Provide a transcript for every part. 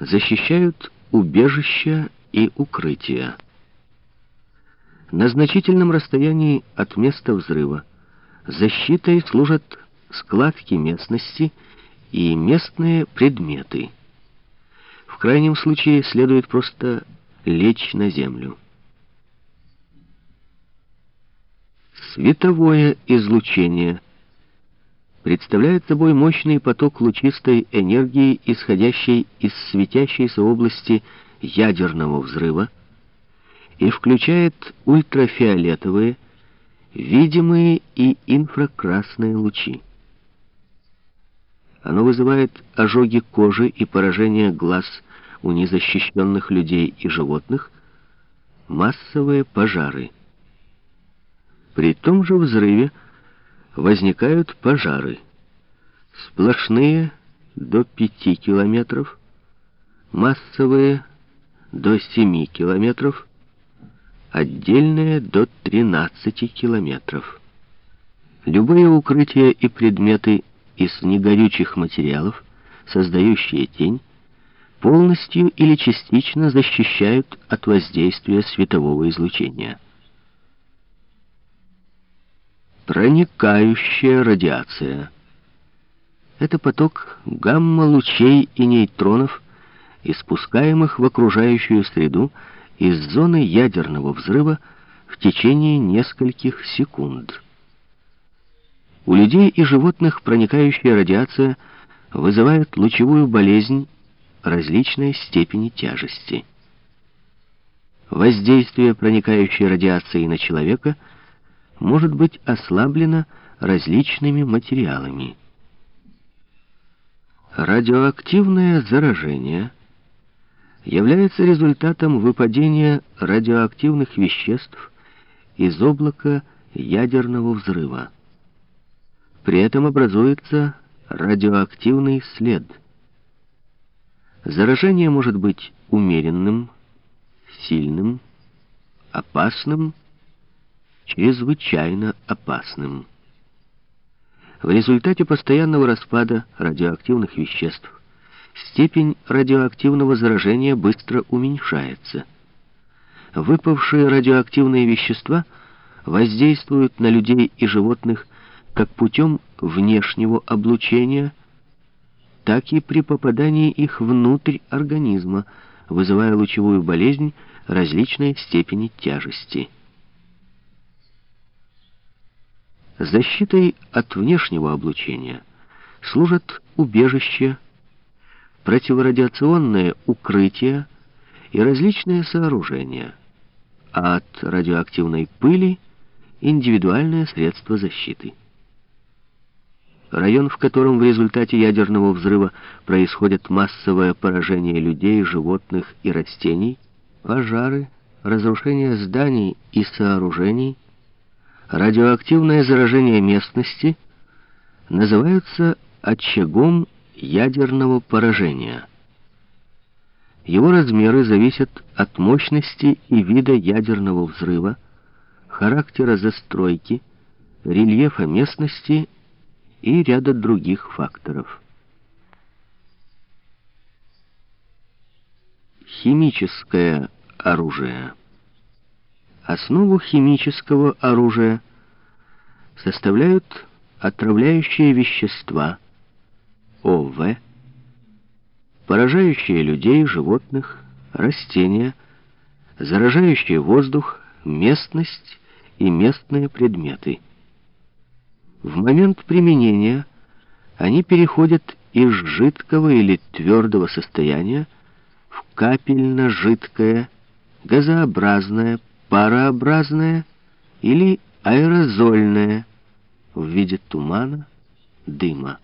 защищают убежища и укрытия. На значительном расстоянии от места взрыва защитой служат складки местности и местные предметы. В крайнем случае следует просто лечь на землю. Световое излучение представляет собой мощный поток лучистой энергии, исходящей из светящейся области ядерного взрыва, и включает ультрафиолетовые, видимые и инфракрасные лучи. Оно вызывает ожоги кожи и поражение глаз у незащищенных людей и животных, массовые пожары. При том же взрыве возникают пожары. Сплошные до 5 километров, массовые до 7 километров, отдельные до 13 километров. Любые укрытия и предметы из негорючих материалов, создающие тень, полностью или частично защищают от воздействия светового излучения. Проникающая радиация. Это поток гамма-лучей и нейтронов, испускаемых в окружающую среду из зоны ядерного взрыва в течение нескольких секунд. У людей и животных проникающая радиация вызывает лучевую болезнь различной степени тяжести. Воздействие проникающей радиации на человека – может быть ослаблено различными материалами. Радиоактивное заражение является результатом выпадения радиоактивных веществ из облака ядерного взрыва. При этом образуется радиоактивный след. Заражение может быть умеренным, сильным, опасным чрезвычайно опасным. В результате постоянного распада радиоактивных веществ степень радиоактивного заражения быстро уменьшается. Выпавшие радиоактивные вещества воздействуют на людей и животных как путем внешнего облучения, так и при попадании их внутрь организма, вызывая лучевую болезнь различной степени тяжести. Защитой от внешнего облучения служат убежища, противорадиационное укрытие и различные сооружения, а от радиоактивной пыли индивидуальные средства защиты. Район, в котором в результате ядерного взрыва происходит массовое поражение людей, животных и растений, пожары, разрушение зданий и сооружений – радиоактивное заражение местности называются очагом ядерного поражения. Его размеры зависят от мощности и вида ядерного взрыва, характера застройки, рельефа местности и ряда других факторов. Химическое оружие Основу химического оружия составляют отравляющие вещества ОВ, поражающие людей, животных, растения, заражающие воздух, местность и местные предметы. В момент применения они переходят из жидкого или твердого состояния в капельно-жидкое, газообразное, парообразное или аэрозольное в виде тумана, дыма.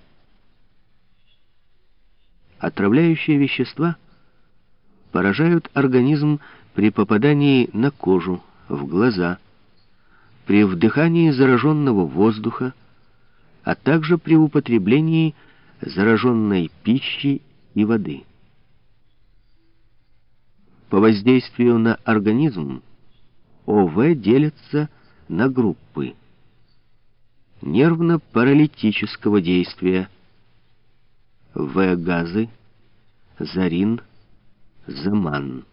Отравляющие вещества поражают организм при попадании на кожу, в глаза, при вдыхании зараженного воздуха, а также при употреблении зараженной пищи и воды. По воздействию на организм ОВ делятся на группы. Нервно-паралитического действия. В-газы, зарин, Заман.